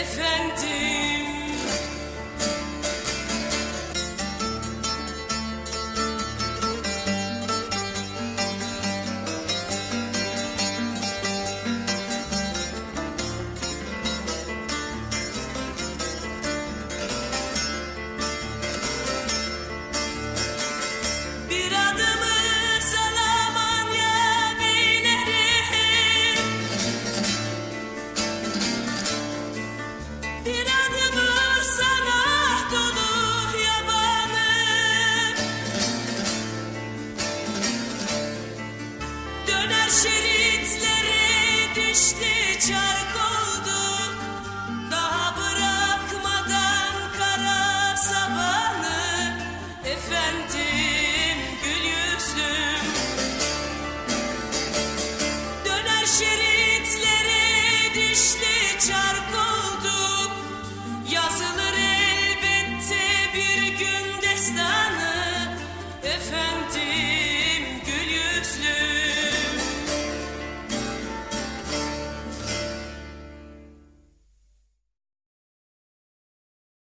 Efendim şeritlere düştü çark olduk. Daha bırakmadan kara sabanı Efendim gül Döner şeritlere düştü çark olduk. Yazılır elbette bir gün destan.